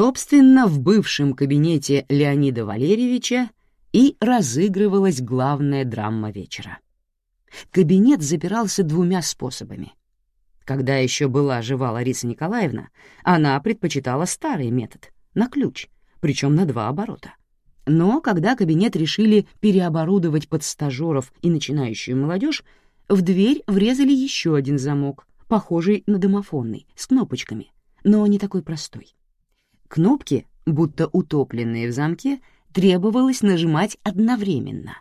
Собственно, в бывшем кабинете Леонида Валерьевича и разыгрывалась главная драма вечера. Кабинет запирался двумя способами. Когда еще была жива Лариса Николаевна, она предпочитала старый метод — на ключ, причем на два оборота. Но когда кабинет решили переоборудовать под стажеров и начинающую молодежь, в дверь врезали еще один замок, похожий на домофонный, с кнопочками, но не такой простой. Кнопки, будто утопленные в замке, требовалось нажимать одновременно.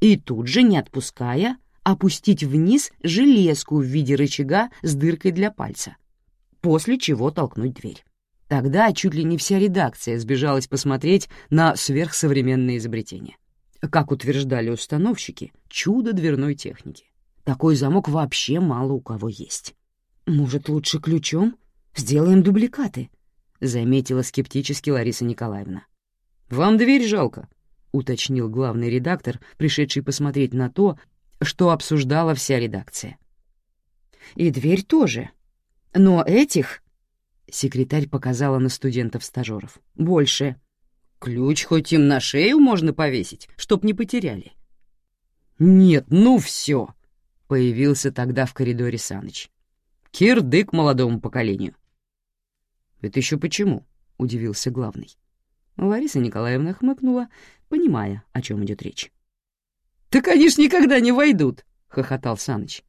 И тут же, не отпуская, опустить вниз железку в виде рычага с дыркой для пальца, после чего толкнуть дверь. Тогда чуть ли не вся редакция сбежалась посмотреть на сверхсовременное изобретение. Как утверждали установщики, чудо дверной техники. Такой замок вообще мало у кого есть. «Может, лучше ключом? Сделаем дубликаты», — заметила скептически Лариса Николаевна. «Вам дверь жалко», — уточнил главный редактор, пришедший посмотреть на то, что обсуждала вся редакция. «И дверь тоже. Но этих...» — секретарь показала на студентов-стажеров. «Больше. Ключ хоть им на шею можно повесить, чтоб не потеряли». «Нет, ну все!» — появился тогда в коридоре Саныч. «Кирдык молодому поколению». «Это еще почему?» — удивился главный. Лариса Николаевна хмыкнула, понимая, о чем идет речь. «Так они ж никогда не войдут!» — хохотал Саныч.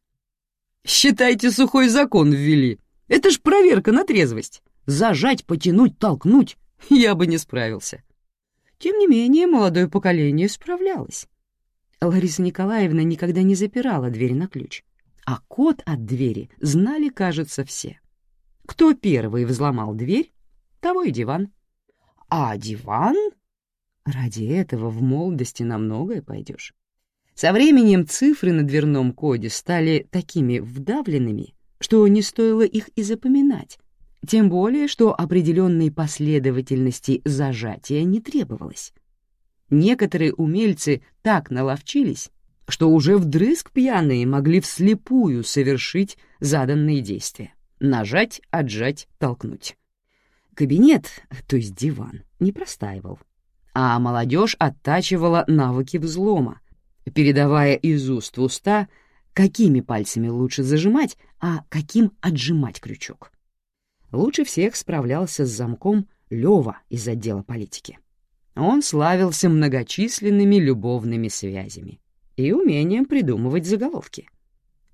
«Считайте, сухой закон ввели. Это ж проверка на трезвость. Зажать, потянуть, толкнуть. Я бы не справился». Тем не менее, молодое поколение справлялось. Лариса Николаевна никогда не запирала дверь на ключ, а код от двери знали, кажется, все. Кто первый взломал дверь, того и диван. А диван? Ради этого в молодости на многое пойдешь. Со временем цифры на дверном коде стали такими вдавленными, что не стоило их и запоминать, тем более, что определенной последовательности зажатия не требовалось. Некоторые умельцы так наловчились, что уже вдрызг пьяные могли вслепую совершить заданные действия — нажать, отжать, толкнуть. Кабинет, то есть диван, не простаивал, а молодежь оттачивала навыки взлома, передавая из уст в уста, какими пальцами лучше зажимать, а каким отжимать крючок. Лучше всех справлялся с замком Лёва из отдела политики. Он славился многочисленными любовными связями и умением придумывать заголовки.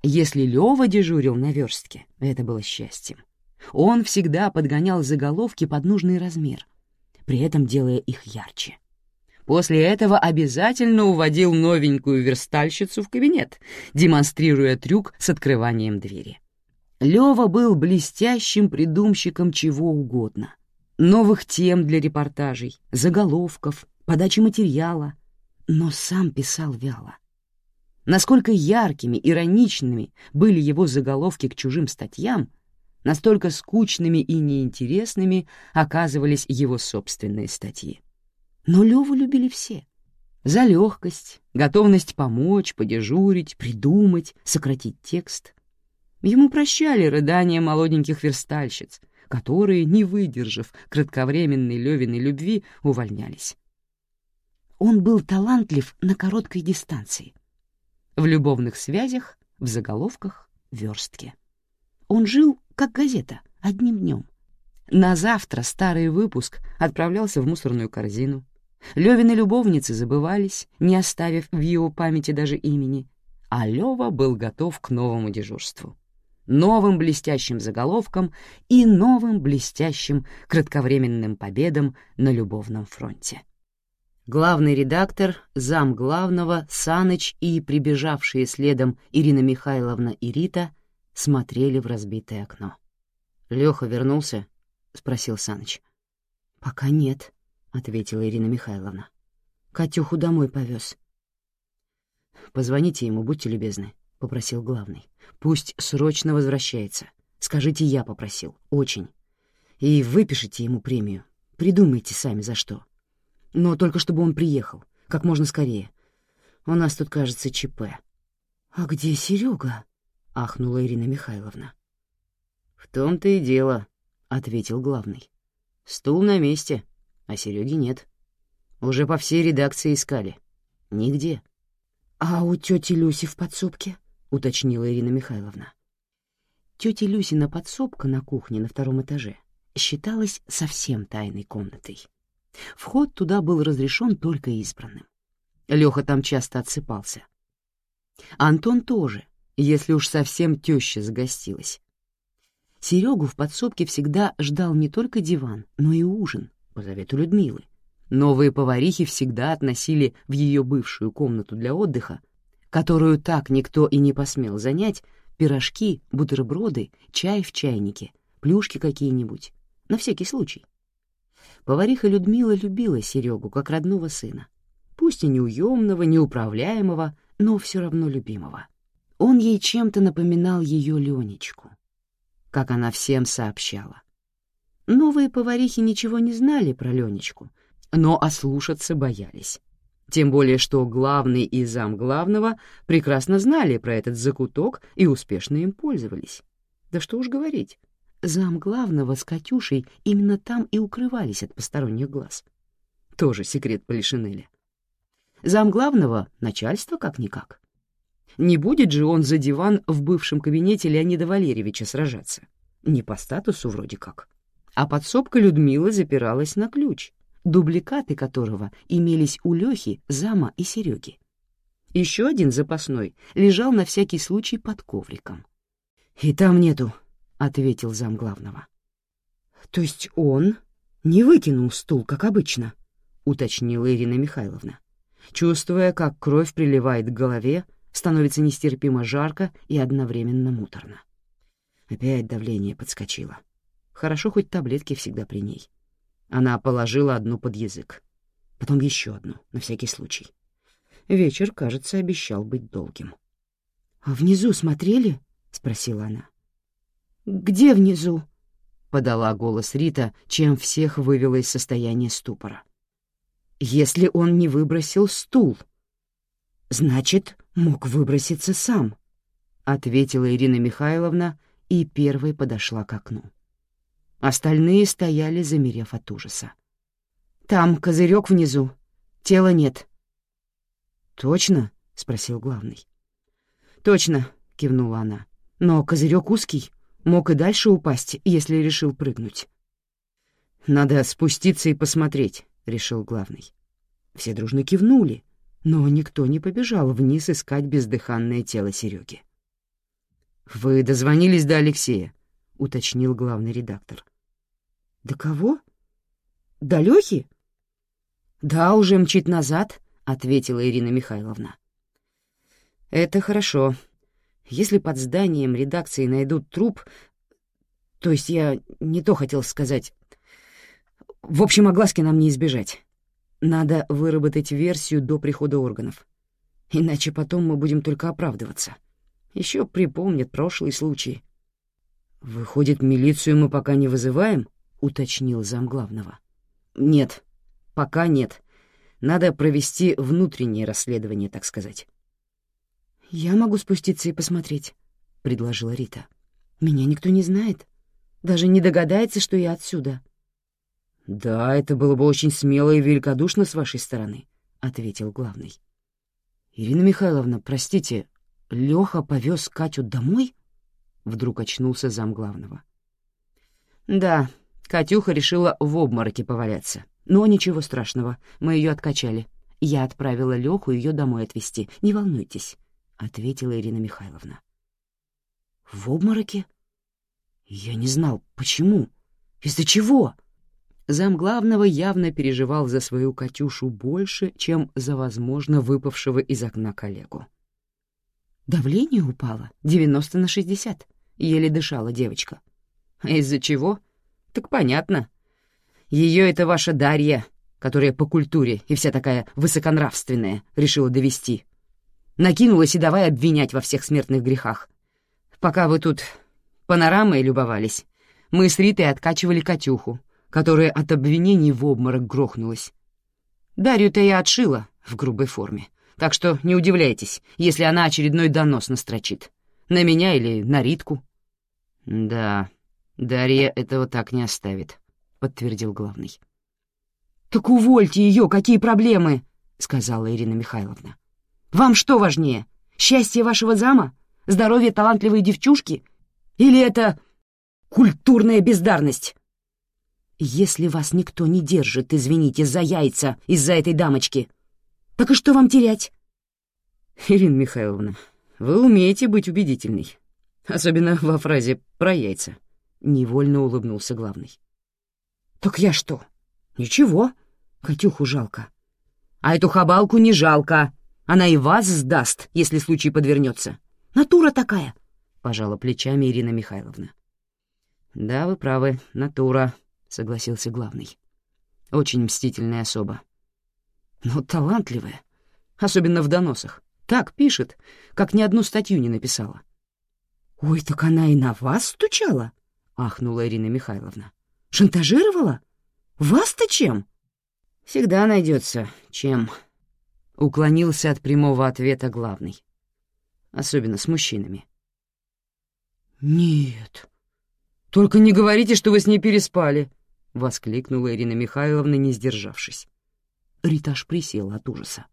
Если Лёва дежурил на верстке, это было счастьем. Он всегда подгонял заголовки под нужный размер, при этом делая их ярче. После этого обязательно уводил новенькую верстальщицу в кабинет, демонстрируя трюк с открыванием двери. Лёва был блестящим придумщиком чего угодно. Новых тем для репортажей, заголовков, подачи материала. Но сам писал вяло. Насколько яркими, ироничными были его заголовки к чужим статьям, настолько скучными и неинтересными оказывались его собственные статьи. Но Леву любили все. За легкость, готовность помочь, подежурить, придумать, сократить текст. Ему прощали рыдания молоденьких верстальщиц, которые, не выдержав кратковременной Левиной любви, увольнялись. Он был талантлив на короткой дистанции. В любовных связях, в заголовках, верстке. Он жил, как газета, одним днем. На завтра старый выпуск отправлялся в мусорную корзину. Левины любовницы забывались, не оставив в его памяти даже имени, а Лева был готов к новому дежурству. Новым блестящим заголовкам и новым блестящим кратковременным победам на любовном фронте. Главный редактор, зам главного, Саныч и прибежавшие следом Ирина Михайловна и Рита смотрели в разбитое окно. «Лёха вернулся?» — спросил Саныч. «Пока нет», — ответила Ирина Михайловна. «Катюху домой повез». «Позвоните ему, будьте любезны», — попросил главный. «Пусть срочно возвращается. Скажите, я попросил. Очень. И выпишите ему премию. Придумайте сами, за что. Но только чтобы он приехал. Как можно скорее. У нас тут, кажется, ЧП». «А где Серега? ахнула Ирина Михайловна. «В том-то и дело», — ответил главный. Стул на месте, а Сереги нет. Уже по всей редакции искали. Нигде. «А у тети Люси в подсобке?» — уточнила Ирина Михайловна. Тетя Люсина подсобка на кухне на втором этаже считалась совсем тайной комнатой. Вход туда был разрешен только избранным. Леха там часто отсыпался. Антон тоже, если уж совсем теща загостилась. Серегу в подсобке всегда ждал не только диван, но и ужин, по завету Людмилы. Новые поварихи всегда относили в ее бывшую комнату для отдыха, которую так никто и не посмел занять, пирожки, бутерброды, чай в чайнике, плюшки какие-нибудь, на всякий случай. Повариха Людмила любила Серегу как родного сына, пусть и неуемного, неуправляемого, но все равно любимого. Он ей чем-то напоминал ее Ленечку, как она всем сообщала. Новые поварихи ничего не знали про Ленечку, но ослушаться боялись. Тем более, что главный и зам главного прекрасно знали про этот закуток и успешно им пользовались. Да что уж говорить, зам главного с Катюшей именно там и укрывались от посторонних глаз. Тоже секрет Полишинеля. Зам главного — начальство как-никак. Не будет же он за диван в бывшем кабинете Леонида Валерьевича сражаться. Не по статусу вроде как. А подсобка Людмилы запиралась на ключ, дубликаты которого имелись у Лехи, Зама и Сереги. Еще один запасной лежал на всякий случай под ковриком. «И там нету», — ответил зам главного. «То есть он не выкинул стул, как обычно?» — уточнила Ирина Михайловна, чувствуя, как кровь приливает к голове, становится нестерпимо жарко и одновременно муторно. Опять давление подскочило. Хорошо, хоть таблетки всегда при ней. Она положила одну под язык. Потом еще одну, на всякий случай. Вечер, кажется, обещал быть долгим. «А внизу смотрели?» — спросила она. «Где внизу?» — подала голос Рита, чем всех вывела из состояния ступора. «Если он не выбросил стул, значит, мог выброситься сам», — ответила Ирина Михайловна и первой подошла к окну. Остальные стояли, замерев от ужаса. «Там козырек внизу. Тела нет». «Точно?» — спросил главный. «Точно», — кивнула она. «Но козырек узкий, мог и дальше упасть, если решил прыгнуть». «Надо спуститься и посмотреть», — решил главный. Все дружно кивнули, но никто не побежал вниз искать бездыханное тело Сереги. «Вы дозвонились до Алексея», — уточнил главный редактор. «Да кого? До Лёхи?» «Да, уже мчит назад», — ответила Ирина Михайловна. «Это хорошо. Если под зданием редакции найдут труп... То есть я не то хотел сказать. В общем, огласки нам не избежать. Надо выработать версию до прихода органов. Иначе потом мы будем только оправдываться. Еще припомнят прошлые случаи». «Выходит, милицию мы пока не вызываем?» уточнил замглавного. «Нет, пока нет. Надо провести внутреннее расследование, так сказать». «Я могу спуститься и посмотреть», — предложила Рита. «Меня никто не знает. Даже не догадается, что я отсюда». «Да, это было бы очень смело и великодушно с вашей стороны», — ответил главный. «Ирина Михайловна, простите, Лёха повез Катю домой?» Вдруг очнулся замглавного. «Да, Катюха решила в обмороке поваляться. Но ничего страшного, мы ее откачали. Я отправила Леху ее домой отвезти. Не волнуйтесь, — ответила Ирина Михайловна. В обмороке? Я не знал, почему. Из-за чего? Зам главного явно переживал за свою Катюшу больше, чем за, возможно, выпавшего из окна коллегу. Давление упало, 90 на 60. Еле дышала девочка. А из-за чего? — так понятно. Ее это ваша Дарья, которая по культуре и вся такая высоконравственная, решила довести. Накинулась и давай обвинять во всех смертных грехах. Пока вы тут панорамой любовались, мы с Ритой откачивали Катюху, которая от обвинений в обморок грохнулась. Дарью-то я отшила в грубой форме, так что не удивляйтесь, если она очередной донос настрочит. На меня или на Ритку. Да, Дарья этого так не оставит, — подтвердил главный. «Так увольте ее, какие проблемы!» — сказала Ирина Михайловна. «Вам что важнее, счастье вашего зама, здоровье талантливой девчушки или это культурная бездарность?» «Если вас никто не держит, извините, за яйца из-за этой дамочки, так и что вам терять?» «Ирина Михайловна, вы умеете быть убедительной, особенно во фразе про яйца», — невольно улыбнулся главный. «Так я что? Ничего, Катюху жалко. А эту хабалку не жалко. Она и вас сдаст, если случай подвернется. Натура такая», — пожала плечами Ирина Михайловна. «Да, вы правы, натура», — согласился главный. «Очень мстительная особа. Но талантливая, особенно в доносах. Так пишет, как ни одну статью не написала». «Ой, так она и на вас стучала?» — ахнула Ирина Михайловна. «Шантажировала? Вас-то чем?» «Всегда найдется, чем...» — уклонился от прямого ответа главный. Особенно с мужчинами. «Нет, только не говорите, что вы с ней переспали!» — воскликнула Ирина Михайловна, не сдержавшись. Риташ присела от ужаса.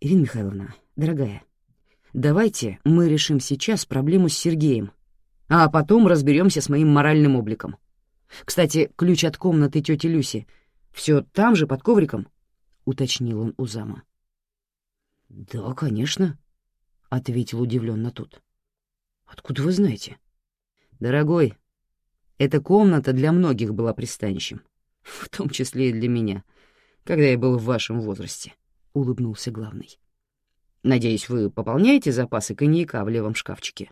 «Ирина Михайловна, дорогая, давайте мы решим сейчас проблему с Сергеем, а потом разберемся с моим моральным обликом. Кстати, ключ от комнаты тети Люси все там же, под ковриком?» — уточнил он у зама. «Да, конечно», — ответил удивленно тот. «Откуда вы знаете?» «Дорогой, эта комната для многих была пристанищем, в том числе и для меня, когда я был в вашем возрасте», — улыбнулся главный. «Надеюсь, вы пополняете запасы коньяка в левом шкафчике?»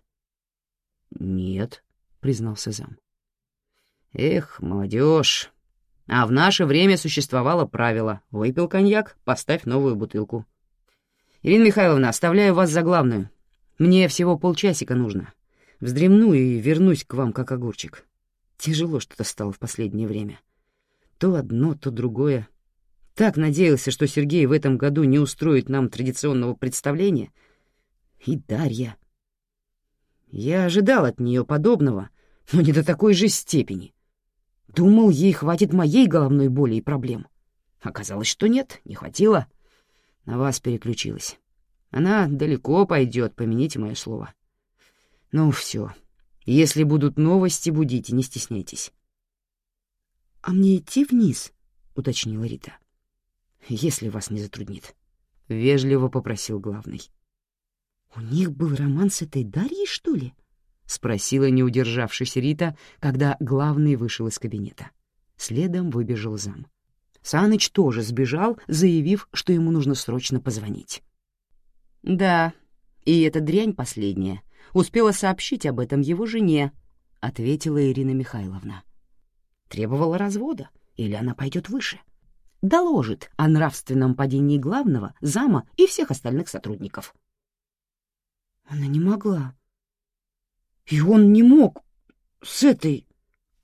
«Нет», — признался зам. «Эх, молодежь. А в наше время существовало правило «выпил коньяк, поставь новую бутылку». Ирина Михайловна, оставляю вас за главную. Мне всего полчасика нужно. Вздремну и вернусь к вам как огурчик. Тяжело что-то стало в последнее время. То одно, то другое. Так надеялся, что Сергей в этом году не устроит нам традиционного представления. И Дарья. Я ожидал от нее подобного, но не до такой же степени. Думал, ей хватит моей головной боли и проблем. Оказалось, что нет, не хватило. На вас переключилась. Она далеко пойдет, помяните мое слово. Ну, все. Если будут новости, будите, не стесняйтесь. — А мне идти вниз? — уточнила Рита. — Если вас не затруднит. — вежливо попросил главный. — У них был роман с этой Дарьей, что ли? — спросила, не удержавшись Рита, когда главный вышел из кабинета. Следом выбежал зам. Саныч тоже сбежал, заявив, что ему нужно срочно позвонить. «Да, и эта дрянь последняя успела сообщить об этом его жене», — ответила Ирина Михайловна. Требовала развода, или она пойдет выше. Доложит о нравственном падении главного, зама и всех остальных сотрудников. Она не могла. И он не мог с этой...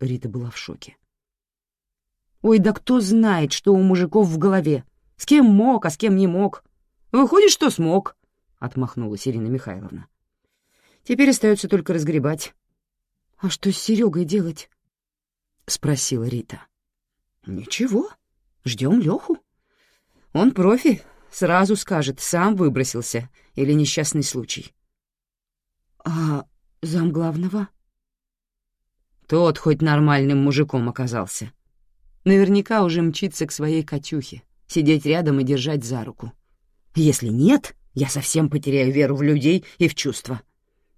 Рита была в шоке. Ой, да кто знает, что у мужиков в голове. С кем мог, а с кем не мог. Выходит, что смог, — отмахнулась Ирина Михайловна. Теперь остается только разгребать. — А что с Серегой делать? — спросила Рита. — Ничего, ждем Леху. Он профи, сразу скажет, сам выбросился или несчастный случай. — А зам главного? Тот хоть нормальным мужиком оказался. Наверняка уже мчится к своей Катюхе, сидеть рядом и держать за руку. Если нет, я совсем потеряю веру в людей и в чувства.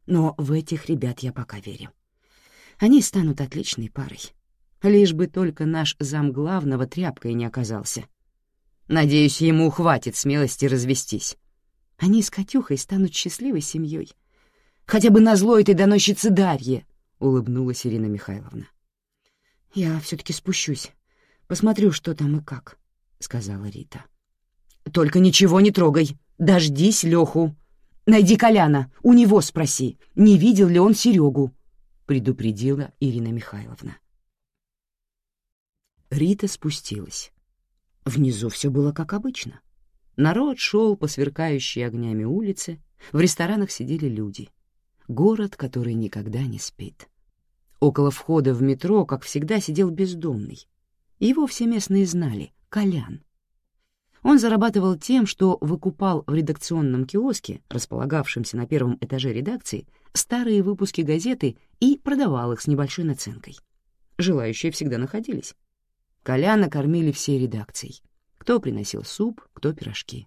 Но в этих ребят я пока верю. Они станут отличной парой. Лишь бы только наш зам главного тряпкой не оказался. Надеюсь, ему хватит смелости развестись. Они с Катюхой станут счастливой семьей. Хотя бы назло этой доносчице Дарье, — улыбнулась Ирина Михайловна. Я все-таки спущусь, посмотрю, что там и как, — сказала Рита. Только ничего не трогай, дождись Леху, Найди Коляна, у него спроси, не видел ли он Серегу, предупредила Ирина Михайловна. Рита спустилась. Внизу все было как обычно. Народ шел по сверкающей огнями улице, в ресторанах сидели люди. Город, который никогда не спит. Около входа в метро, как всегда, сидел бездомный. Его все местные знали — Колян. Он зарабатывал тем, что выкупал в редакционном киоске, располагавшемся на первом этаже редакции, старые выпуски газеты и продавал их с небольшой наценкой. Желающие всегда находились. Коляна кормили всей редакцией. Кто приносил суп, кто пирожки.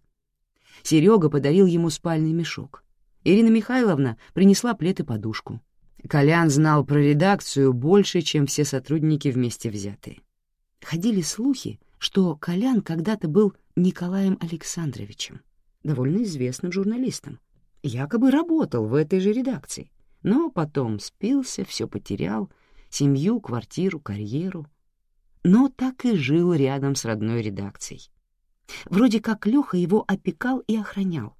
Серега подарил ему спальный мешок. Ирина Михайловна принесла плед и подушку. Колян знал про редакцию больше, чем все сотрудники вместе взятые. Ходили слухи, что Колян когда-то был Николаем Александровичем, довольно известным журналистом. Якобы работал в этой же редакции, но потом спился, все потерял, семью, квартиру, карьеру. Но так и жил рядом с родной редакцией. Вроде как Леха его опекал и охранял,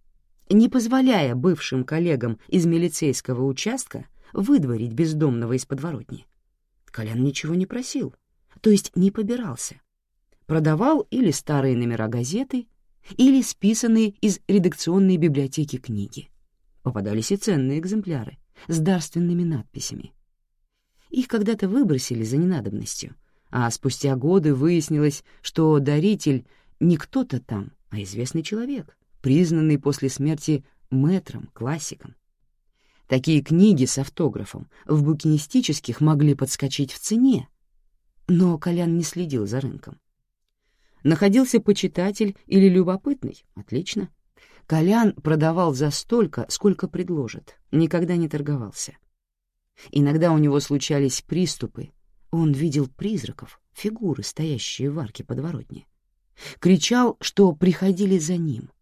не позволяя бывшим коллегам из милицейского участка выдворить бездомного из подворотни. Колян ничего не просил, то есть не побирался. Продавал или старые номера газеты, или списанные из редакционной библиотеки книги. Попадались и ценные экземпляры с дарственными надписями. Их когда-то выбросили за ненадобностью, а спустя годы выяснилось, что даритель не кто-то там, а известный человек, признанный после смерти мэтром, классиком. Такие книги с автографом в букинистических могли подскочить в цене, но Колян не следил за рынком. Находился почитатель или любопытный — отлично. Колян продавал за столько, сколько предложат, никогда не торговался. Иногда у него случались приступы, он видел призраков, фигуры, стоящие в арке подворотни. Кричал, что приходили за ним —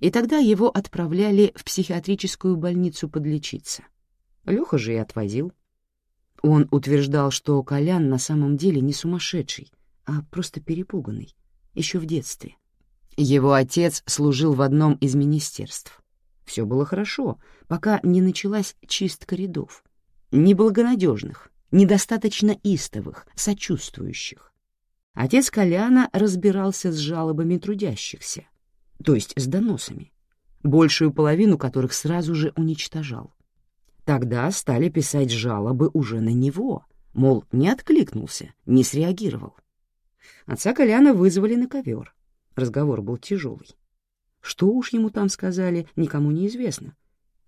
и тогда его отправляли в психиатрическую больницу подлечиться. Леха же и отвозил. Он утверждал, что Колян на самом деле не сумасшедший, а просто перепуганный, еще в детстве. Его отец служил в одном из министерств. Все было хорошо, пока не началась чистка рядов. Неблагонадежных, недостаточно истовых, сочувствующих. Отец Коляна разбирался с жалобами трудящихся, то есть с доносами, большую половину которых сразу же уничтожал. Тогда стали писать жалобы уже на него, мол, не откликнулся, не среагировал. Отца Коляна вызвали на ковер. Разговор был тяжелый. Что уж ему там сказали, никому не известно.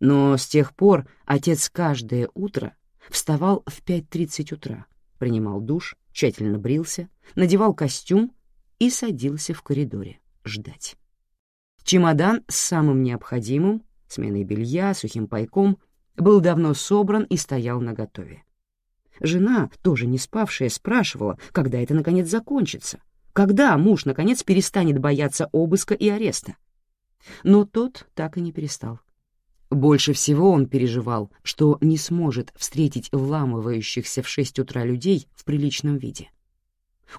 Но с тех пор отец каждое утро вставал в 5.30 утра, принимал душ, тщательно брился, надевал костюм и садился в коридоре ждать. Чемодан с самым необходимым, сменой белья, сухим пайком, был давно собран и стоял наготове. Жена, тоже не спавшая, спрашивала, когда это наконец закончится, когда муж наконец перестанет бояться обыска и ареста. Но тот так и не перестал. Больше всего он переживал, что не сможет встретить вламывающихся в шесть утра людей в приличном виде.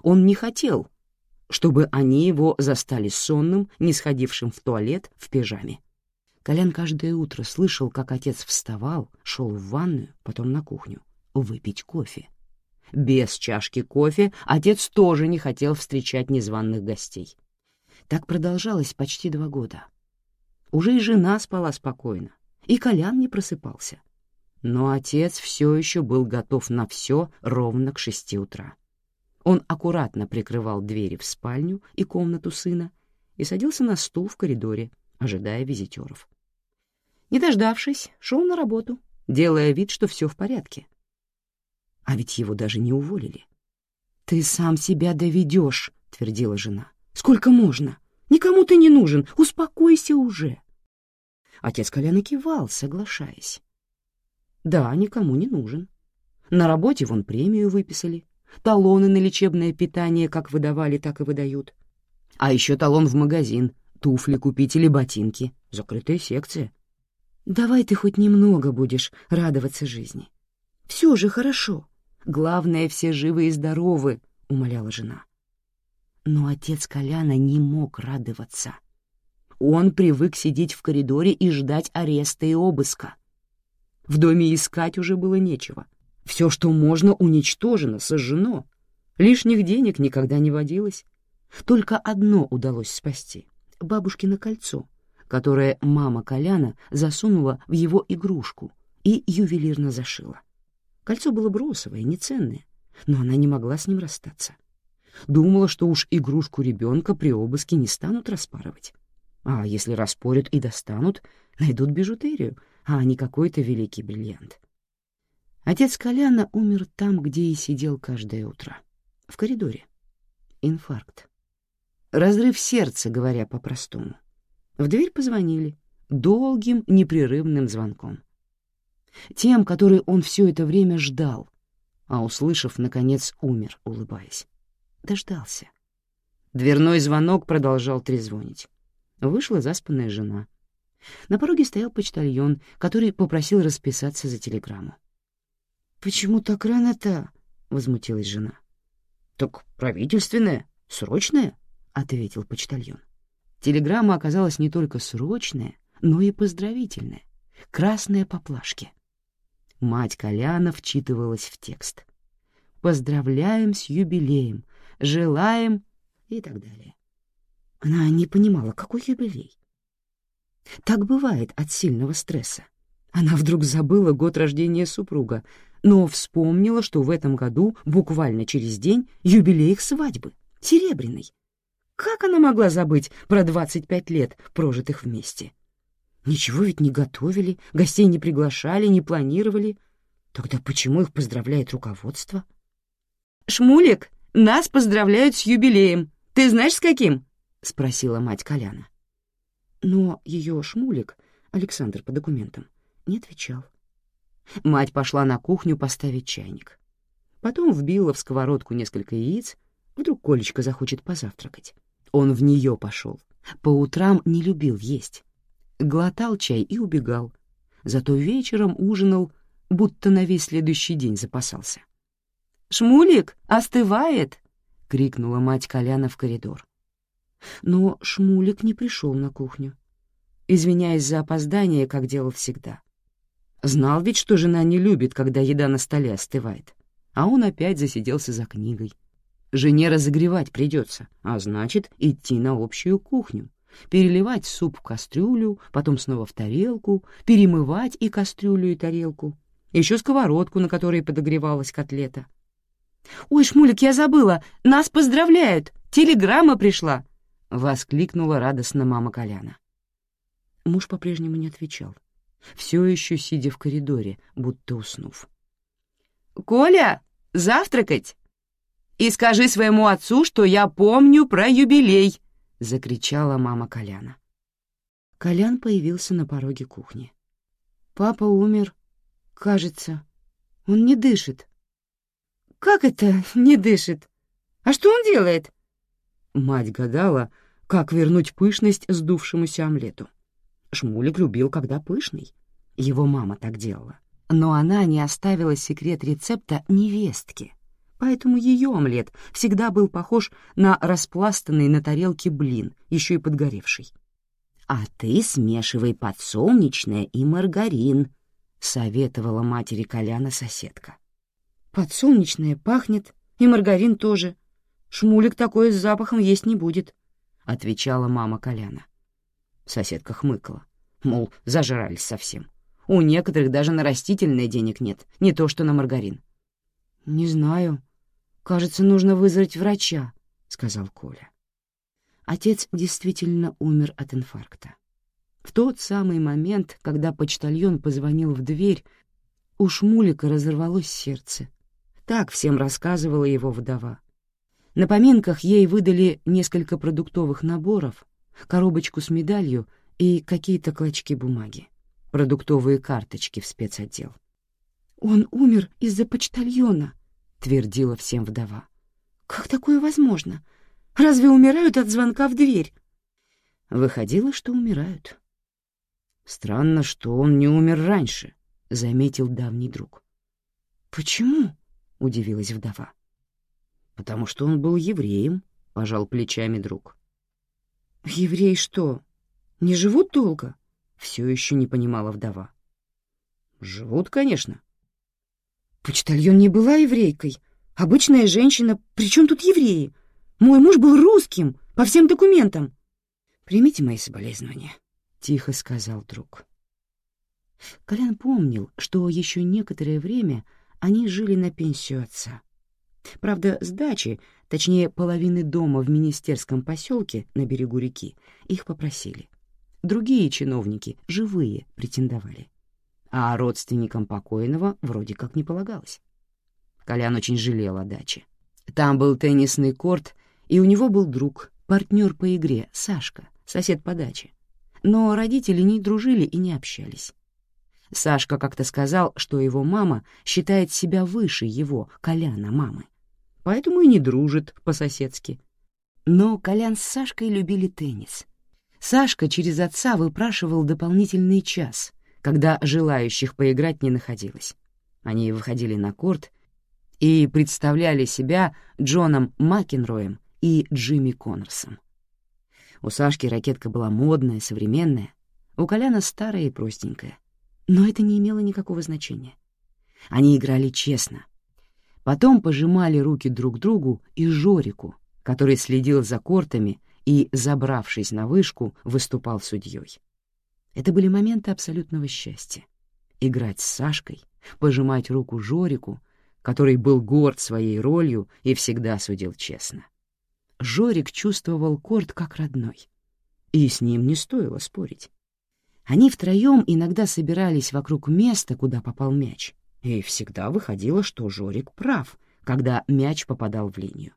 Он не хотел, чтобы они его застали сонным, не сходившим в туалет в пижаме. Колян каждое утро слышал, как отец вставал, шел в ванную, потом на кухню, выпить кофе. Без чашки кофе отец тоже не хотел встречать незваных гостей. Так продолжалось почти два года. Уже и жена спала спокойно, и Колян не просыпался. Но отец все еще был готов на все ровно к шести утра. Он аккуратно прикрывал двери в спальню и комнату сына и садился на стул в коридоре, ожидая визитеров. Не дождавшись, шел на работу, делая вид, что все в порядке. А ведь его даже не уволили. «Ты сам себя доведешь», — твердила жена. «Сколько можно? Никому ты не нужен, успокойся уже». Отец Коляна кивал, соглашаясь. «Да, никому не нужен. На работе вон премию выписали, талоны на лечебное питание как выдавали, так и выдают. А еще талон в магазин, туфли купить или ботинки, закрытая секция. Давай ты хоть немного будешь радоваться жизни. Все же хорошо. Главное, все живы и здоровы, — умоляла жена. Но отец Коляна не мог радоваться. Он привык сидеть в коридоре и ждать ареста и обыска. В доме искать уже было нечего — все, что можно, уничтожено, сожжено. Лишних денег никогда не водилось. Только одно удалось спасти — бабушкино кольцо, которое мама Коляна засунула в его игрушку и ювелирно зашила. Кольцо было бросовое, неценное, но она не могла с ним расстаться. Думала, что уж игрушку ребенка при обыске не станут распарывать. А если распорят и достанут, найдут бижутерию, а не какой-то великий бриллиант. Отец Коляна умер там, где и сидел каждое утро. В коридоре. Инфаркт. Разрыв сердца, говоря по-простому. В дверь позвонили. Долгим, непрерывным звонком. Тем, который он все это время ждал, а, услышав, наконец, умер, улыбаясь. Дождался. Дверной звонок продолжал трезвонить. Вышла заспанная жена. На пороге стоял почтальон, который попросил расписаться за телеграмму. «Почему так рано-то?» — возмутилась жена. «Так правительственная, срочная», — ответил почтальон. Телеграмма оказалась не только срочная, но и поздравительная, красная по плашке. Мать Коляна вчитывалась в текст. «Поздравляем с юбилеем, желаем...» и так далее. Она не понимала, какой юбилей. Так бывает от сильного стресса. Она вдруг забыла год рождения супруга, но вспомнила, что в этом году, буквально через день, юбилей их свадьбы, серебряный. Как она могла забыть про 25 лет, прожитых вместе? Ничего ведь не готовили, гостей не приглашали, не планировали. Тогда почему их поздравляет руководство? «Шмулик, нас поздравляют с юбилеем. Ты знаешь, с каким?» — спросила мать Коляна. Но ее Шмулик, Александр по документам, не отвечал. Мать пошла на кухню поставить чайник. Потом вбила в сковородку несколько яиц, вдруг Колечка захочет позавтракать. Он в нее пошел. По утрам не любил есть. Глотал чай и убегал. Зато вечером ужинал, будто на весь следующий день запасался. «Шмулик, остывает!» — крикнула мать Коляна в коридор. Но Шмулик не пришел на кухню, извиняясь за опоздание, как делал всегда. Знал ведь, что жена не любит, когда еда на столе остывает. А он опять засиделся за книгой. Жене разогревать придется, а значит, идти на общую кухню, переливать суп в кастрюлю, потом снова в тарелку, перемывать и кастрюлю, и тарелку, еще сковородку, на которой подогревалась котлета. «Ой, Шмулик, я забыла! Нас поздравляют! Телеграмма пришла!» — воскликнула радостно мама Коляна. Муж по-прежнему не отвечал все еще сидя в коридоре, будто уснув. «Коля, завтракать! И скажи своему отцу, что я помню про юбилей!» — закричала мама Коляна. Колян появился на пороге кухни. «Папа умер, кажется. Он не дышит». «Как это не дышит? А что он делает?» Мать гадала, как вернуть пышность сдувшемуся омлету. Шмулик любил, когда пышный. Его мама так делала. Но она не оставила секрет рецепта невестке, поэтому ее омлет всегда был похож на распластанный на тарелке блин, еще и подгоревший. «А ты смешивай подсолнечное и маргарин», — советовала матери Коляна соседка. «Подсолнечное пахнет, и маргарин тоже. Шмулик такое с запахом есть не будет», — отвечала мама Коляна. Соседка хмыкала, мол, зажрались совсем. У некоторых даже на растительное денег нет, не то что на маргарин. «Не знаю. Кажется, нужно вызвать врача», — сказал Коля. Отец действительно умер от инфаркта. В тот самый момент, когда почтальон позвонил в дверь, у Шмулика разорвалось сердце. Так всем рассказывала его вдова. На поминках ей выдали несколько продуктовых наборов, коробочку с медалью и какие-то клочки бумаги, продуктовые карточки в спецотдел. «Он умер из-за почтальона», — твердила всем вдова. «Как такое возможно? Разве умирают от звонка в дверь?» Выходило, что умирают. «Странно, что он не умер раньше», — заметил давний друг. «Почему?» — удивилась вдова. «Потому что он был евреем», — пожал плечами друг. «Евреи что, не живут долго?» — все еще не понимала вдова. «Живут, конечно». «Почтальон не была еврейкой. Обычная женщина. Причем тут евреи? Мой муж был русским, по всем документам». «Примите мои соболезнования», — тихо сказал друг. Колян помнил, что еще некоторое время они жили на пенсию отца. Правда, с дачи, точнее, половины дома в министерском поселке на берегу реки, их попросили. Другие чиновники, живые, претендовали. А родственникам покойного вроде как не полагалось. Колян очень жалел о даче. Там был теннисный корт, и у него был друг, партнер по игре, Сашка, сосед по даче. Но родители не дружили и не общались. Сашка как-то сказал, что его мама считает себя выше его, Коляна, мамы. Поэтому и не дружит по-соседски. Но Колян с Сашкой любили теннис. Сашка через отца выпрашивал дополнительный час, когда желающих поиграть не находилось. Они выходили на корт и представляли себя Джоном Макенроем и Джимми Коннорсом. У Сашки ракетка была модная, современная, у Коляна старая и простенькая. Но это не имело никакого значения. Они играли честно. Потом пожимали руки друг другу и Жорику, который следил за кортами и, забравшись на вышку, выступал судьей. Это были моменты абсолютного счастья. Играть с Сашкой, пожимать руку Жорику, который был горд своей ролью и всегда судил честно. Жорик чувствовал Корт как родной, и с ним не стоило спорить. Они втроем иногда собирались вокруг места, куда попал мяч, и всегда выходило, что Жорик прав, когда мяч попадал в линию.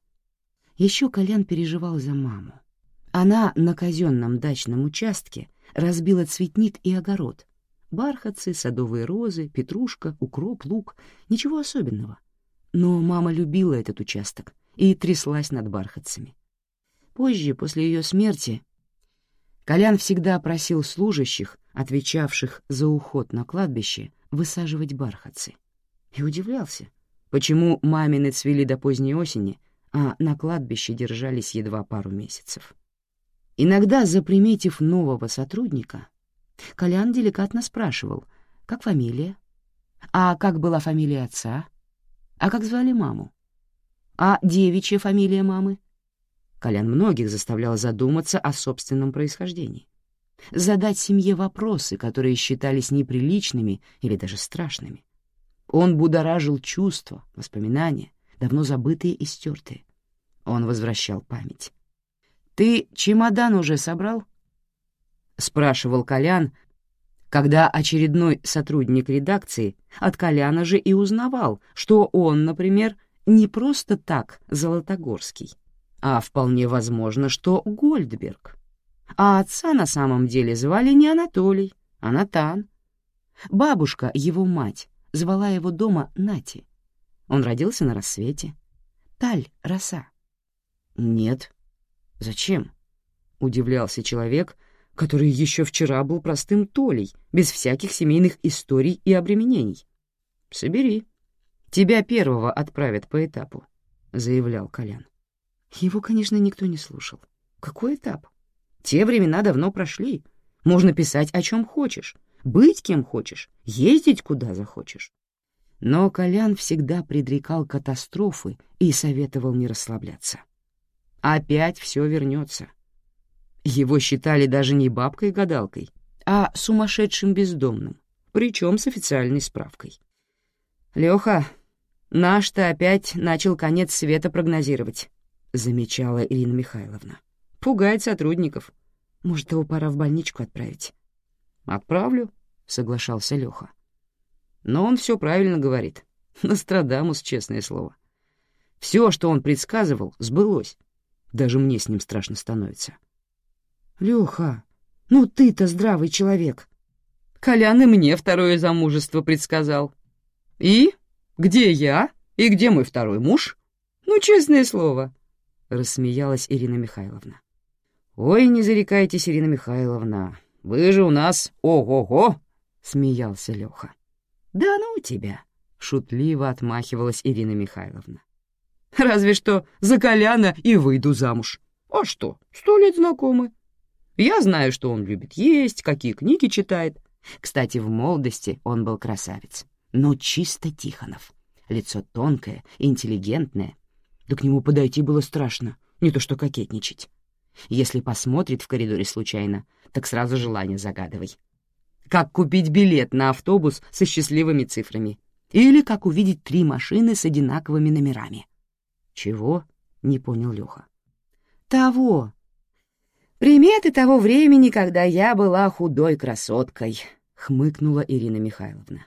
Еще Колян переживал за маму. Она на казенном дачном участке разбила цветник и огород. Бархатцы, садовые розы, петрушка, укроп, лук — ничего особенного. Но мама любила этот участок и тряслась над бархатцами. Позже, после ее смерти, Колян всегда просил служащих, отвечавших за уход на кладбище, высаживать бархатцы. И удивлялся, почему мамины цвели до поздней осени, а на кладбище держались едва пару месяцев. Иногда, заприметив нового сотрудника, Колян деликатно спрашивал, как фамилия, а как была фамилия отца, а как звали маму, а девичья фамилия мамы. Колян многих заставлял задуматься о собственном происхождении, задать семье вопросы, которые считались неприличными или даже страшными. Он будоражил чувства, воспоминания, давно забытые и стертые. Он возвращал память. «Ты чемодан уже собрал?» — спрашивал Колян, когда очередной сотрудник редакции от Коляна же и узнавал, что он, например, не просто так Золотогорский, а вполне возможно, что Гольдберг. А отца на самом деле звали не Анатолий, а Натан. Бабушка, его мать, звала его дома Нати. Он родился на рассвете. Таль, роса. Нет, «Зачем?» — удивлялся человек, который еще вчера был простым Толей, без всяких семейных историй и обременений. «Собери. Тебя первого отправят по этапу», — заявлял Колян. Его, конечно, никто не слушал. Какой этап? Те времена давно прошли. Можно писать о чем хочешь, быть кем хочешь, ездить куда захочешь. Но Колян всегда предрекал катастрофы и советовал не расслабляться. Опять все вернется. Его считали даже не бабкой-гадалкой, а сумасшедшим бездомным, причем с официальной справкой. «Леха, наш-то опять начал конец света прогнозировать», — замечала Ирина Михайловна. «Пугает сотрудников. Может, его пора в больничку отправить?» «Отправлю», — соглашался Леха. Но он все правильно говорит. Нострадамус, честное слово. Все, что он предсказывал, сбылось. Даже мне с ним страшно становится. «Лёха, ну ты-то здравый человек!» Колян и мне второе замужество предсказал. «И? Где я? И где мой второй муж? Ну, честное слово!» — рассмеялась Ирина Михайловна. «Ой, не зарекайтесь, Ирина Михайловна, вы же у нас ого-го!» — смеялся Лёха. «Да ну тебя!» — шутливо отмахивалась Ирина Михайловна. Разве что за Коляна и выйду замуж. А что, сто лет знакомы. Я знаю, что он любит есть, какие книги читает. Кстати, в молодости он был красавец, но чисто Тихонов. Лицо тонкое, интеллигентное. Да к нему подойти было страшно, не то что кокетничать. Если посмотрит в коридоре случайно, так сразу желание загадывай. Как купить билет на автобус со счастливыми цифрами? Или как увидеть три машины с одинаковыми номерами. Чего? Не понял Леха. Того. Приметы того времени, когда я была худой красоткой, хмыкнула Ирина Михайловна.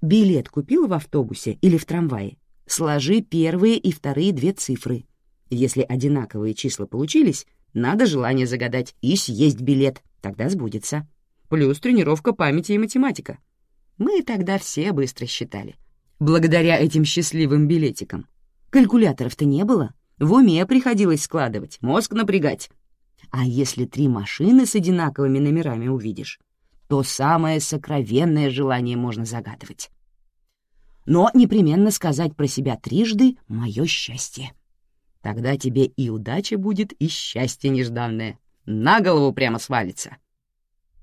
Билет купил в автобусе или в трамвае? Сложи первые и вторые две цифры. Если одинаковые числа получились, надо желание загадать и съесть билет, тогда сбудется. Плюс тренировка памяти и математика. Мы тогда все быстро считали. Благодаря этим счастливым билетикам. Калькуляторов-то не было. В уме приходилось складывать, мозг напрягать. А если три машины с одинаковыми номерами увидишь, то самое сокровенное желание можно загадывать. Но непременно сказать про себя трижды «моё счастье». Тогда тебе и удача будет, и счастье нежданное. На голову прямо свалится.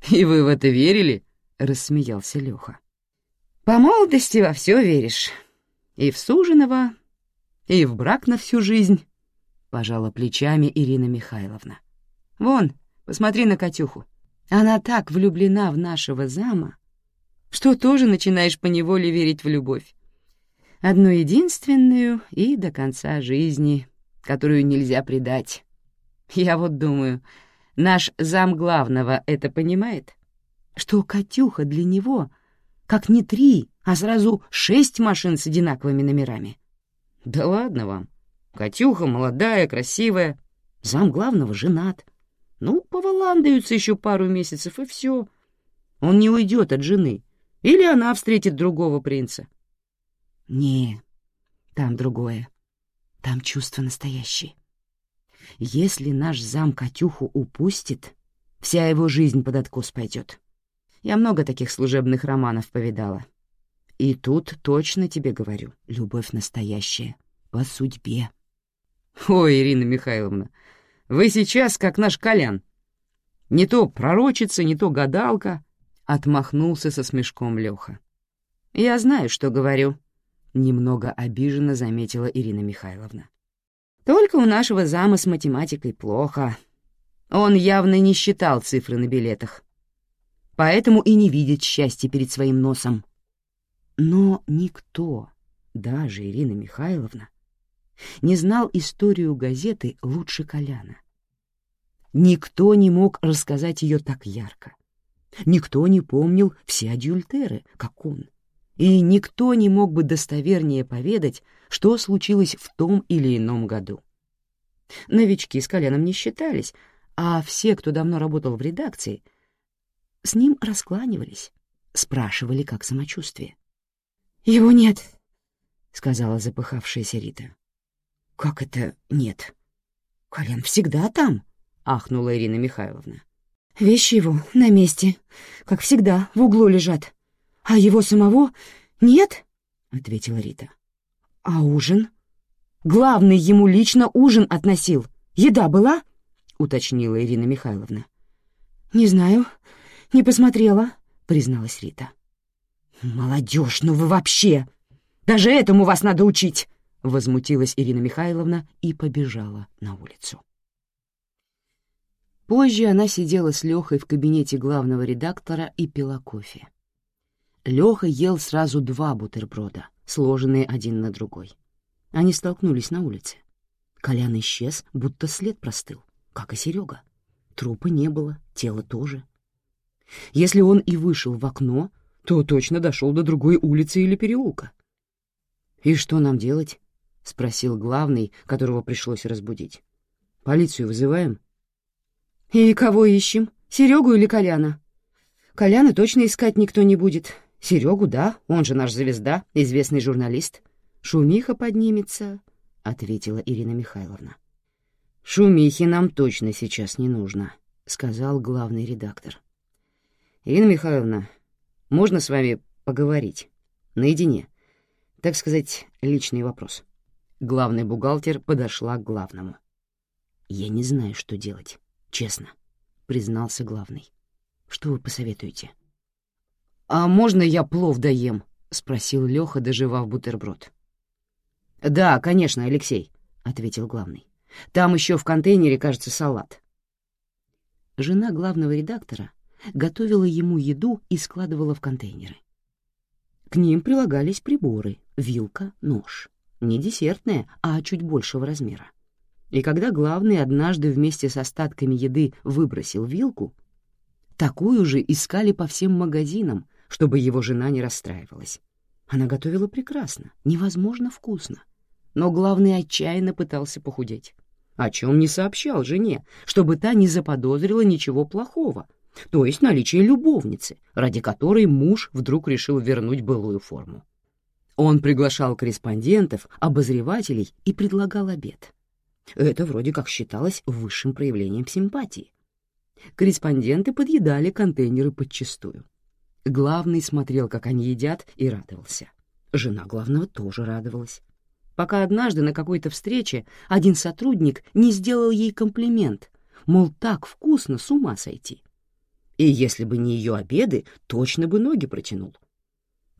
«И вы в это верили?» — рассмеялся Лёха. «По молодости во всё веришь. И в суженого, и в брак на всю жизнь», — пожала плечами Ирина Михайловна. «Вон, посмотри на Катюху. Она так влюблена в нашего зама, что тоже начинаешь поневоле верить в любовь. Одну единственную и до конца жизни, которую нельзя предать. Я вот думаю, наш зам главного это понимает? Что Катюха для него как не три, а сразу шесть машин с одинаковыми номерами. Да ладно вам. Катюха молодая, красивая, зам главного женат. Ну, поваландаются еще пару месяцев, и все. Он не уйдет от жены. Или она встретит другого принца. Не, там другое. Там чувство настоящее. Если наш зам Катюху упустит, вся его жизнь под откос пойдет. Я много таких служебных романов повидала. И тут точно тебе говорю, любовь настоящая, по судьбе. Ой, Ирина Михайловна, вы сейчас как наш Колян. Не то пророчица, не то гадалка, — отмахнулся со смешком Леха. Я знаю, что говорю, Немного обиженно заметила Ирина Михайловна. Только у нашего зама с математикой плохо. Он явно не считал цифры на билетах. Поэтому и не видит счастья перед своим носом. Но никто, даже Ирина Михайловна, не знал историю газеты лучше Коляна. Никто не мог рассказать ее так ярко. Никто не помнил все адюльтеры, как он и никто не мог бы достовернее поведать, что случилось в том или ином году. Новички с Коляном не считались, а все, кто давно работал в редакции, с ним раскланивались, спрашивали, как самочувствие. «Его нет», — сказала запыхавшаяся Рита. «Как это нет? Колян всегда там?» — ахнула Ирина Михайловна. «Вещи его на месте, как всегда, в углу лежат. «А его самого нет?» — ответила Рита. «А ужин?» «Главный ему лично ужин относил. Еда была?» — уточнила Ирина Михайловна. «Не знаю, не посмотрела», — призналась Рита. «Молодежь, ну вы вообще! Даже этому вас надо учить!» — возмутилась Ирина Михайловна и побежала на улицу. Позже она сидела с Лехой в кабинете главного редактора и пила кофе. Леха ел сразу два бутерброда, сложенные один на другой. Они столкнулись на улице. Колян исчез, будто след простыл, как и Серега. Трупа не было, тело тоже. Если он и вышел в окно, то точно дошел до другой улицы или переулка. «И что нам делать?» — спросил главный, которого пришлось разбудить. «Полицию вызываем?» «И кого ищем? Серегу или Коляна?» «Коляна точно искать никто не будет. Серегу, да, он же наш звезда, известный журналист. Шумиха поднимется, — ответила Ирина Михайловна. «Шумихи нам точно сейчас не нужно», — сказал главный редактор. «Ирина Михайловна, можно с вами поговорить? Наедине. Так сказать, личный вопрос». Главный бухгалтер подошла к главному. «Я не знаю, что делать, честно», — признался главный. «Что вы посоветуете?» «А можно я плов доем?» — спросил Лёха, доживав бутерброд. «Да, конечно, Алексей», — ответил главный. «Там еще в контейнере, кажется, салат». Жена главного редактора готовила ему еду и складывала в контейнеры. К ним прилагались приборы — вилка, нож. Не десертная, а чуть большего размера. И когда главный однажды вместе с остатками еды выбросил вилку, такую же искали по всем магазинам, чтобы его жена не расстраивалась. Она готовила прекрасно, невозможно вкусно. Но главный отчаянно пытался похудеть. О чем не сообщал жене, чтобы та не заподозрила ничего плохого, то есть наличие любовницы, ради которой муж вдруг решил вернуть былую форму. Он приглашал корреспондентов, обозревателей и предлагал обед. Это вроде как считалось высшим проявлением симпатии. Корреспонденты подъедали контейнеры подчистую. Главный смотрел, как они едят, и радовался. Жена главного тоже радовалась. Пока однажды на какой-то встрече один сотрудник не сделал ей комплимент, мол, так вкусно, с ума сойти. И если бы не ее обеды, точно бы ноги протянул.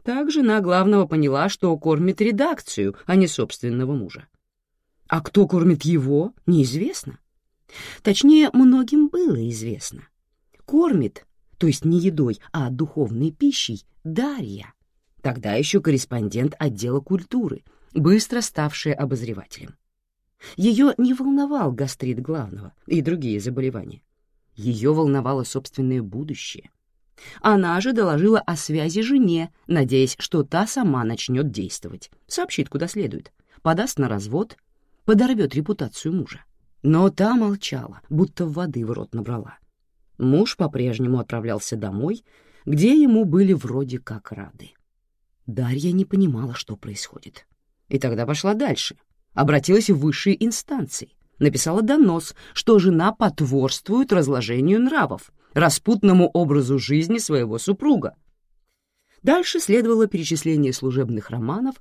Так жена главного поняла, что кормит редакцию, а не собственного мужа. А кто кормит его, неизвестно. Точнее, многим было известно. Кормит то есть не едой, а духовной пищей, Дарья, тогда еще корреспондент отдела культуры, быстро ставшая обозревателем. Ее не волновал гастрит главного и другие заболевания. Ее волновало собственное будущее. Она же доложила о связи жене, надеясь, что та сама начнет действовать, сообщит куда следует, подаст на развод, подорвет репутацию мужа. Но та молчала, будто воды в рот набрала. Муж по-прежнему отправлялся домой, где ему были вроде как рады. Дарья не понимала, что происходит. И тогда пошла дальше. Обратилась в высшие инстанции. Написала донос, что жена потворствует разложению нравов, распутному образу жизни своего супруга. Дальше следовало перечисление служебных романов,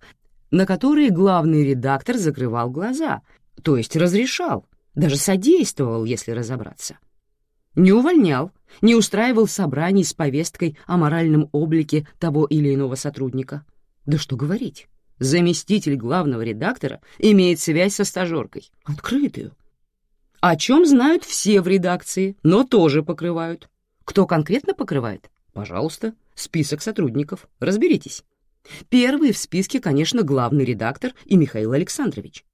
на которые главный редактор закрывал глаза, то есть разрешал, даже содействовал, если разобраться. Не увольнял, не устраивал собраний с повесткой о моральном облике того или иного сотрудника. Да что говорить, заместитель главного редактора имеет связь со стажеркой, открытую. О чем знают все в редакции, но тоже покрывают. Кто конкретно покрывает? Пожалуйста, список сотрудников, разберитесь. Первый в списке, конечно, главный редактор и Михаил Александрович.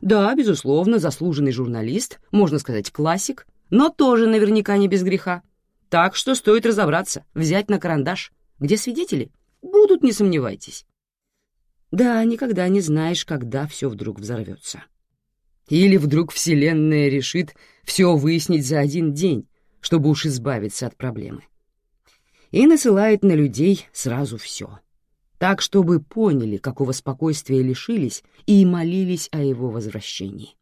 Да, безусловно, заслуженный журналист, можно сказать, классик, но тоже наверняка не без греха. Так что стоит разобраться, взять на карандаш. Где свидетели? Будут, не сомневайтесь. Да, никогда не знаешь, когда все вдруг взорвется. Или вдруг Вселенная решит все выяснить за один день, чтобы уж избавиться от проблемы. И насылает на людей сразу все. Так, чтобы поняли, какого спокойствия лишились, и молились о его возвращении.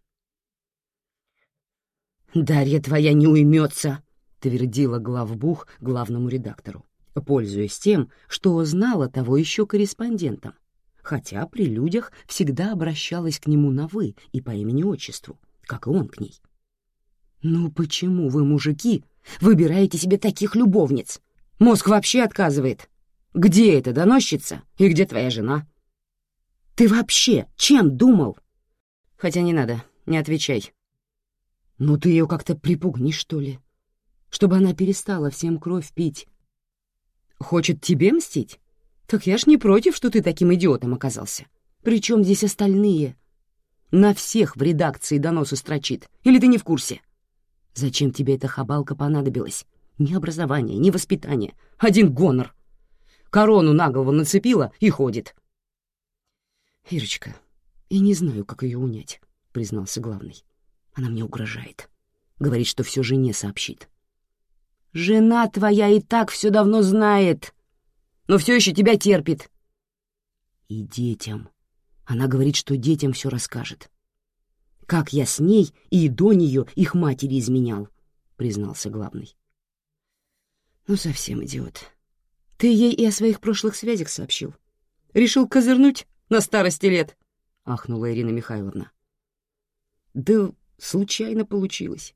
«Дарья твоя не уймется», — твердила главбух главному редактору, пользуясь тем, что знала того еще корреспондентом, хотя при людях всегда обращалась к нему на «вы» и по имени-отчеству, как и он к ней. «Ну почему вы, мужики, выбираете себе таких любовниц? Мозг вообще отказывает. Где эта доносчица и где твоя жена?» «Ты вообще чем думал?» «Хотя не надо, не отвечай», ну ты ее как-то припугни, что ли, чтобы она перестала всем кровь пить. Хочет тебе мстить? Так я ж не против, что ты таким идиотом оказался. Причем здесь остальные? На всех в редакции доносы строчит. Или ты не в курсе? Зачем тебе эта хабалка понадобилась? Ни образования, ни воспитания. Один гонор. Корону на нацепила и ходит. Ирочка, я не знаю, как ее унять, признался главный. Она мне угрожает. Говорит, что все жене сообщит. «Жена твоя и так все давно знает, но все еще тебя терпит». «И детям». Она говорит, что детям все расскажет. «Как я с ней и до нее их матери изменял», — признался главный. «Ну, совсем идиот. Ты ей и о своих прошлых связях сообщил. Решил козырнуть на старости лет?» — ахнула Ирина Михайловна. «Да Случайно получилось,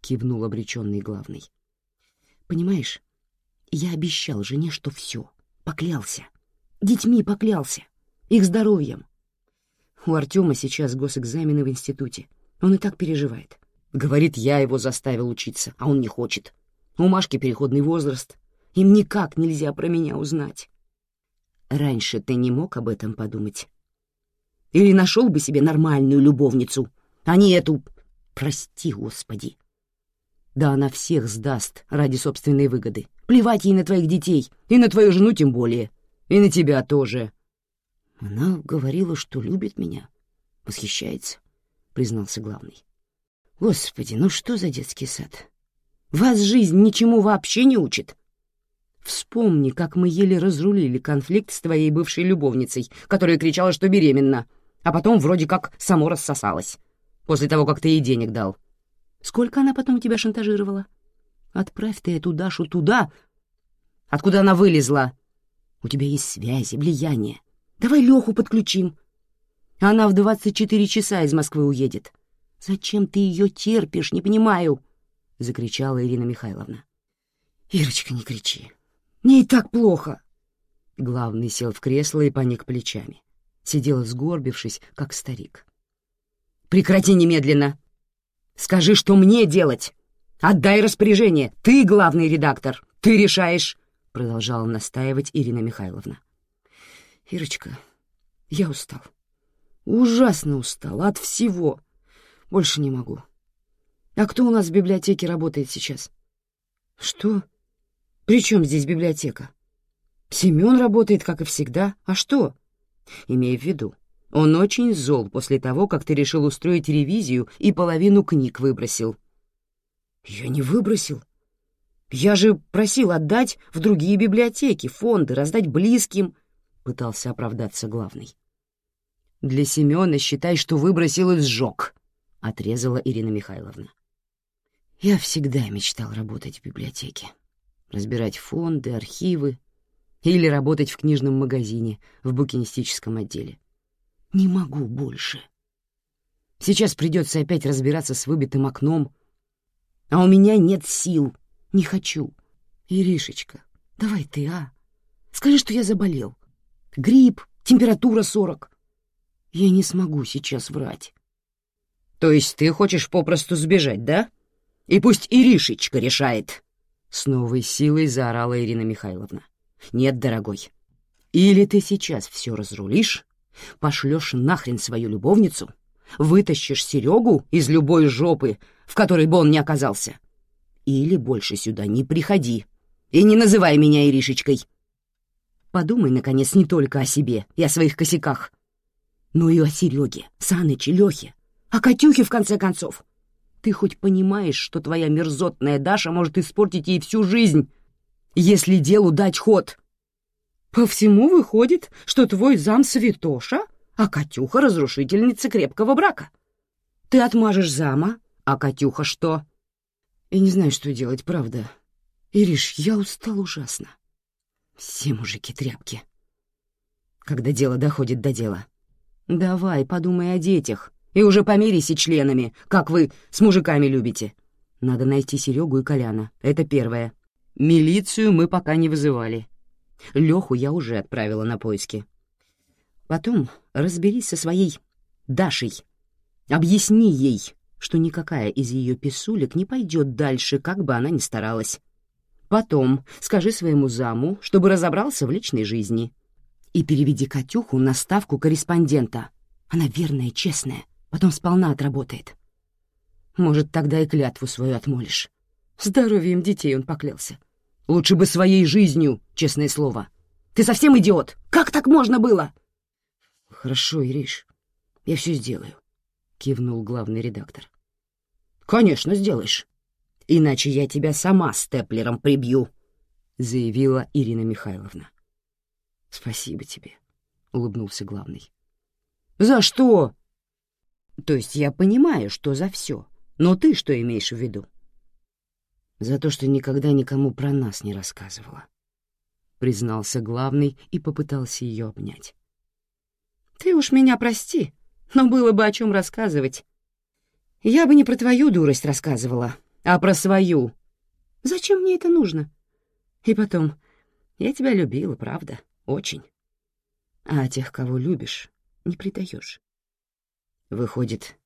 кивнул обреченный главный. Понимаешь, я обещал жене, что все, поклялся. Детьми поклялся, их здоровьем. У Артема сейчас госэкзамены в институте. Он и так переживает. Говорит, я его заставил учиться, а он не хочет. У Машки переходный возраст. Им никак нельзя про меня узнать. раньше ты не мог об этом подумать? Или нашел бы себе нормальную любовницу, а не эту... Прости, Господи. Да она всех сдаст ради собственной выгоды. Плевать ей на твоих детей, и на твою жену тем более, и на тебя тоже. Она говорила, что любит меня, восхищается, признался главный. Господи, ну что за детский сад? Вас жизнь ничему вообще не учит. Вспомни, как мы еле разрулили конфликт с твоей бывшей любовницей, которая кричала, что беременна, а потом вроде как само рассосалась, после того, как ты ей денег дал. Сколько она потом тебя шантажировала? Отправь ты эту Дашу туда, откуда она вылезла. У тебя есть связи, влияние. Давай Леху подключим. Она в двадцать четыре часа из Москвы уедет. Зачем ты ее терпишь, не понимаю, — закричала Ирина Михайловна. Ирочка, не кричи. Мне и так плохо. Главный сел в кресло и поник плечами. Сидел сгорбившись, как старик. Прекрати немедленно. Скажи, что мне делать. Отдай распоряжение. Ты главный редактор. Ты решаешь, — продолжала настаивать Ирина Михайловна. Ирочка, я устал. Ужасно устал от всего. Больше не могу. А кто у нас в библиотеке работает сейчас? Что? При чем здесь библиотека? Семен работает, как и всегда. А что? Имея в виду, он очень зол после того, как ты решил устроить ревизию и половину книг выбросил. Я не выбросил. Я же просил отдать в другие библиотеки, фонды, раздать близким, пытался оправдаться главный. Для Семена считай, что выбросил и сжег, отрезала Ирина Михайловна. Я всегда мечтал работать в библиотеке, разбирать фонды, архивы или работать в книжном магазине в букинистическом отделе. Не могу больше. Сейчас придется опять разбираться с выбитым окном, а у меня нет сил. Не хочу. Иришечка, давай ты, а? Скажи, что я заболел. Грипп, температура сорок. Я не смогу сейчас врать. То есть ты хочешь попросту сбежать, да? И пусть Иришечка решает. С новой силой заорала Ирина Михайловна. Нет, дорогой. Или ты сейчас все разрулишь, пошлешь нахрен свою любовницу, вытащишь Серегу из любой жопы, в которой бы он не оказался. Или больше сюда не приходи и не называй меня Иришечкой. Подумай, наконец, не только о себе и о своих косяках, но и о Сереге, Саныче, Лехе, о Катюхе, в конце концов. Ты хоть понимаешь, что твоя мерзотная Даша может испортить ей всю жизнь, если делу дать ход? По всему выходит, что твой зам святоша, а Катюха — разрушительница крепкого брака. Ты отмажешь зама, а Катюха что? Я не знаю, что делать, правда. Ириш, я устал ужасно. Все мужики тряпки. Когда дело доходит до дела. Давай, подумай о детях и уже помирись и членами, как вы с мужиками любите. Надо найти Серегу и Коляна, это первое. Милицию мы пока не вызывали. Леху я уже отправила на поиски. Потом разберись со своей Дашей. Объясни ей, что никакая из ее писулек не пойдет дальше, как бы она ни старалась. Потом скажи своему заму, чтобы разобрался в личной жизни. И переведи Катюху на ставку корреспондента. Она верная, честная, потом сполна отработает. Может, тогда и клятву свою отмолишь. Здоровьем детей он поклялся. Лучше бы своей жизнью, честное слово. Ты совсем идиот? Как так можно было? Хорошо, Ириш, я все сделаю. — кивнул главный редактор. «Конечно, сделаешь. Иначе я тебя сама степлером прибью», — заявила Ирина Михайловна. «Спасибо тебе», — улыбнулся главный. «За что?» «То есть я понимаю, что за все, но ты что имеешь в виду?» «За то, что никогда никому про нас не рассказывала», — признался главный и попытался ее обнять. «Ты уж меня прости», но было бы о чем рассказывать. Я бы не про твою дурость рассказывала, а про свою. Зачем мне это нужно? И потом, я тебя любила, правда, очень. А тех, кого любишь, не предаешь. Выходит,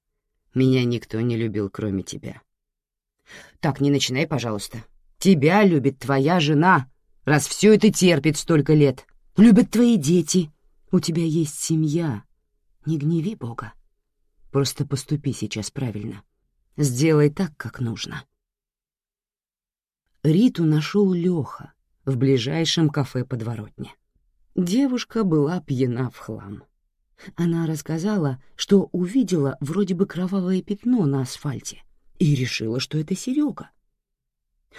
меня никто не любил, кроме тебя. Так, не начинай, пожалуйста. Тебя любит твоя жена, раз все это терпит столько лет. любят твои дети, у тебя есть семья. Не гневи Бога. Просто поступи сейчас правильно. Сделай так, как нужно. Риту нашел Леха в ближайшем кафе подворотне. Девушка была пьяна в хлам. Она рассказала, что увидела вроде бы кровавое пятно на асфальте и решила, что это Серега.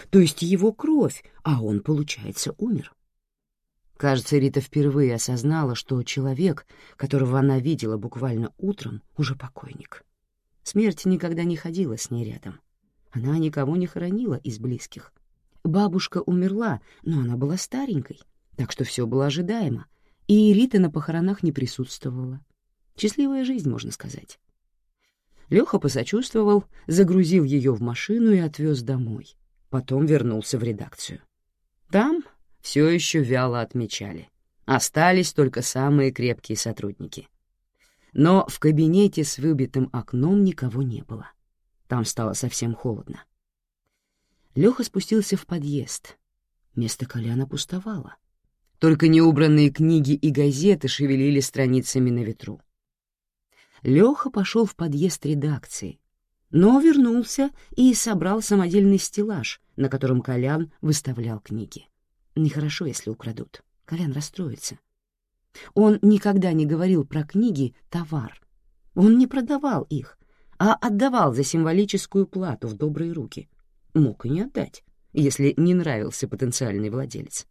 То есть его кровь, а он, получается, умер. Кажется, Рита впервые осознала, что человек, которого она видела буквально утром, уже покойник. Смерть никогда не ходила с ней рядом. Она никого не хоронила из близких. Бабушка умерла, но она была старенькой, так что все было ожидаемо, и Рита на похоронах не присутствовала. Счастливая жизнь, можно сказать. Леха посочувствовал, загрузил ее в машину и отвез домой. Потом вернулся в редакцию. Там все еще вяло отмечали. Остались только самые крепкие сотрудники. Но в кабинете с выбитым окном никого не было. Там стало совсем холодно. Леха спустился в подъезд. Место Коляна пустовало. Только неубранные книги и газеты шевелили страницами на ветру. Леха пошел в подъезд редакции, но вернулся и собрал самодельный стеллаж, на котором Колян выставлял книги. Нехорошо, если украдут. Колян расстроится. Он никогда не говорил про книги «товар». Он не продавал их, а отдавал за символическую плату в добрые руки. Мог и не отдать, если не нравился потенциальный владелец.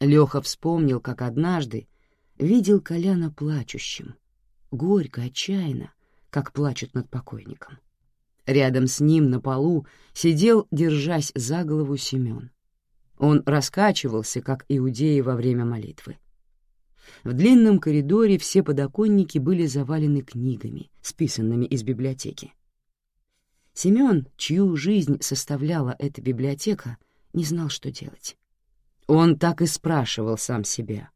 Леха вспомнил, как однажды видел Коляна плачущим, горько, отчаянно, как плачут над покойником. Рядом с ним на полу сидел, держась за голову, Семен. Он раскачивался, как иудеи во время молитвы. В длинном коридоре все подоконники были завалены книгами, списанными из библиотеки. Семен, чью жизнь составляла эта библиотека, не знал, что делать. Он так и спрашивал сам себя.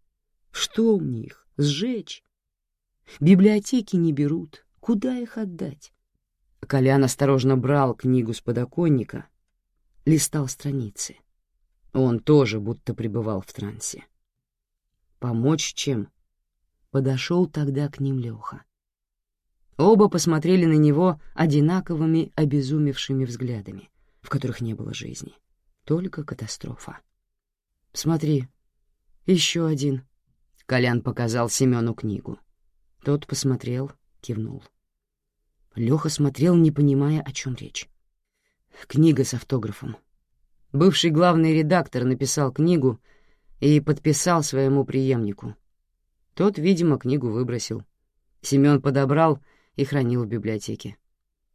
Что мне их, сжечь? Библиотеки не берут, куда их отдать? Колян осторожно брал книгу с подоконника, листал страницы. Он тоже будто пребывал в трансе. Помочь чем? Подошел тогда к ним Леха. Оба посмотрели на него одинаковыми обезумевшими взглядами, в которых не было жизни, только катастрофа. «Смотри, еще один», — Колян показал Семену книгу. Тот посмотрел, кивнул. Леха смотрел, не понимая, о чем речь. Книга с автографом. Бывший главный редактор написал книгу и подписал своему преемнику. Тот, видимо, книгу выбросил. Семен подобрал и хранил в библиотеке.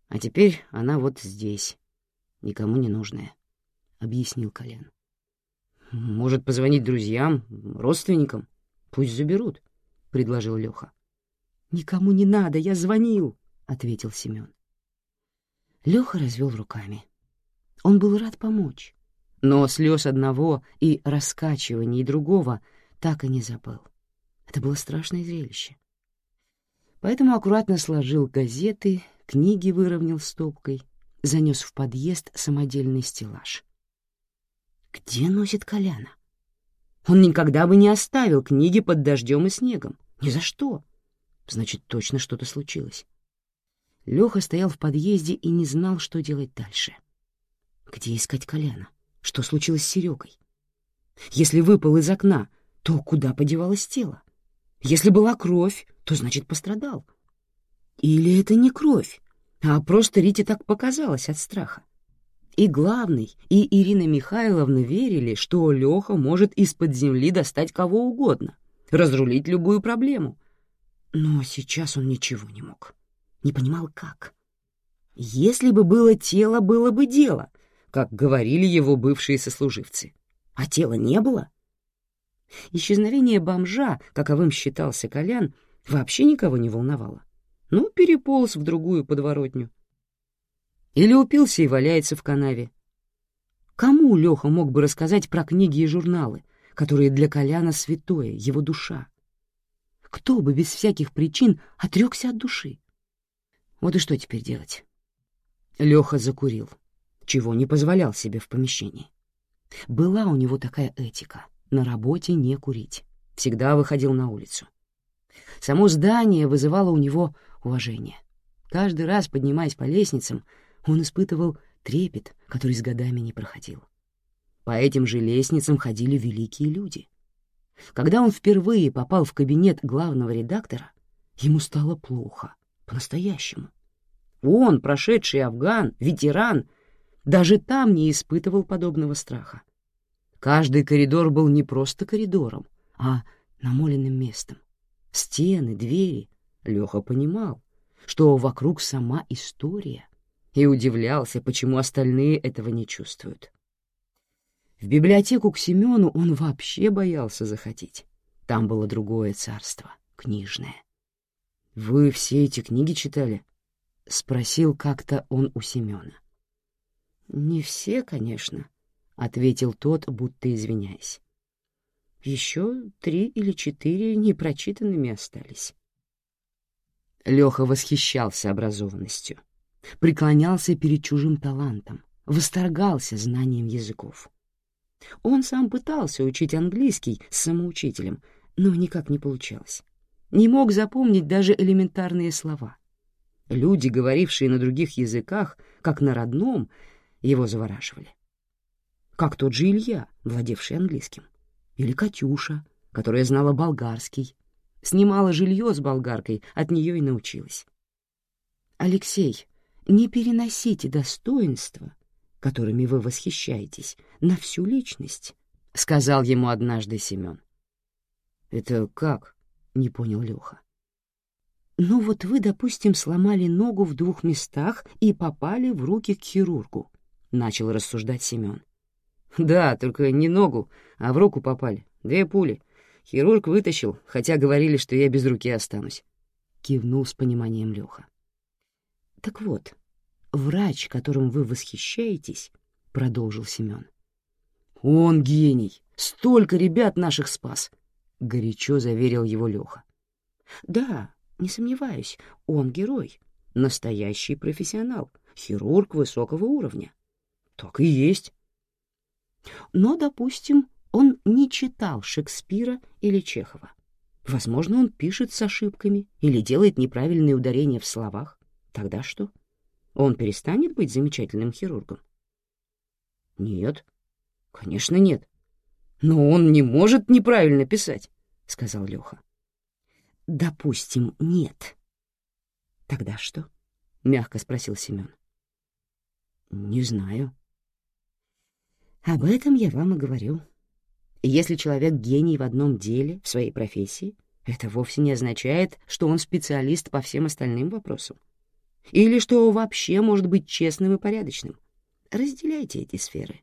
А теперь она вот здесь, никому не нужная, — объяснил Колян. «Может, позвонить друзьям, родственникам? Пусть заберут», — предложил Леха. «Никому не надо, я звонил», — ответил Семен. Леха развел руками. Он был рад помочь но слез одного и раскачиваний другого так и не забыл. Это было страшное зрелище. Поэтому аккуратно сложил газеты, книги выровнял стопкой, занес в подъезд самодельный стеллаж. Где носит Коляна? Он никогда бы не оставил книги под дождем и снегом. Ни за что. Значит, точно что-то случилось. Леха стоял в подъезде и не знал, что делать дальше. Где искать Коляна? Что случилось с Серегой? Если выпал из окна, то куда подевалось тело? Если была кровь, то значит пострадал. Или это не кровь, а просто Рите так показалось от страха. И главный, и Ирина Михайловна верили, что Леха может из-под земли достать кого угодно, разрулить любую проблему. Но сейчас он ничего не мог. Не понимал, как. Если бы было тело, было бы дело — как говорили его бывшие сослуживцы. А тела не было. Исчезновение бомжа, каковым считался Колян, вообще никого не волновало. Ну, переполз в другую подворотню. Или упился и валяется в канаве. Кому Леха мог бы рассказать про книги и журналы, которые для Коляна святое, его душа? Кто бы без всяких причин отрекся от души? Вот и что теперь делать? Леха закурил чего не позволял себе в помещении. Была у него такая этика — на работе не курить. всегда выходил на улицу. Само здание вызывало у него уважение. Каждый раз, поднимаясь по лестницам, он испытывал трепет, который с годами не проходил. По этим же лестницам ходили великие люди. Когда он впервые попал в кабинет главного редактора, ему стало плохо, по-настоящему. Он, прошедший афган, ветеран, даже там не испытывал подобного страха. Каждый коридор был не просто коридором, а намоленным местом. Стены, двери. Леха понимал, что вокруг сама история, и удивлялся, почему остальные этого не чувствуют. В библиотеку к Семену он вообще боялся заходить. Там было другое царство, книжное. «Вы все эти книги читали?» — спросил как-то он у Семена. «Не все, конечно», — ответил тот, будто извиняясь. «Еще три или четыре непрочитанными остались». Леха восхищался образованностью, преклонялся перед чужим талантом, восторгался знанием языков. Он сам пытался учить английский с самоучителем, но никак не получалось. Не мог запомнить даже элементарные слова. Люди, говорившие на других языках, как на родном, его завораживали. Как тот же Илья, владевший английским. Или Катюша, которая знала болгарский. Снимала жилье с болгаркой, от нее и научилась. «Алексей, не переносите достоинства, которыми вы восхищаетесь, на всю личность», — сказал ему однажды Семен. «Это как?» — не понял Леха. «Ну вот вы, допустим, сломали ногу в двух местах и попали в руки к хирургу», — начал рассуждать Семен. «Да, только не ногу, а в руку попали. Две пули. Хирург вытащил, хотя говорили, что я без руки останусь», — кивнул с пониманием Леха. «Так вот, врач, которым вы восхищаетесь, — продолжил Семен. «Он гений! Столько ребят наших спас!» — горячо заверил его Леха. «Да, не сомневаюсь, он герой, настоящий профессионал, хирург высокого уровня». «Так и есть». Но, допустим, он не читал Шекспира или Чехова. Возможно, он пишет с ошибками или делает неправильные ударения в словах. Тогда что? — он перестанет быть замечательным хирургом? Нет, конечно, нет. Но он не может неправильно писать, сказал Леха. Допустим, нет. Тогда что? мягко спросил Семен. Не знаю. Об этом я вам и говорю. Если человек гений в одном деле, в своей профессии, это вовсе не означает, что он специалист по всем остальным вопросам. Или что вообще может быть честным и порядочным. Разделяйте эти сферы.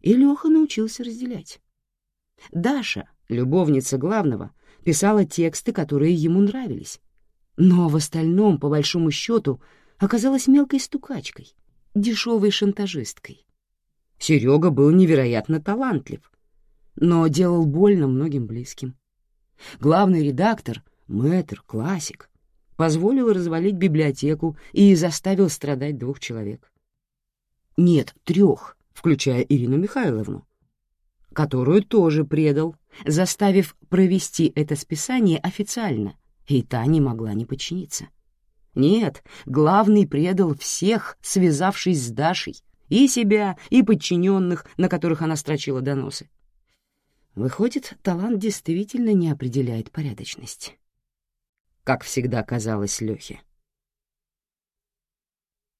И Леха научился разделять. Даша, любовница главного, писала тексты, которые ему нравились. Но в остальном, по большому счету, оказалась мелкой стукачкой, дешевой шантажисткой. Серега был невероятно талантлив, но делал больно многим близким. Главный редактор, мэтр, классик, позволил развалить библиотеку и заставил страдать двух человек. Нет, трех, включая Ирину Михайловну, которую тоже предал, заставив провести это списание официально, и та не могла не подчиниться. Нет, главный предал всех, связавшись с Дашей, и себя, и подчиненных, на которых она строчила доносы. Выходит, талант действительно не определяет порядочность как всегда казалось Лехе.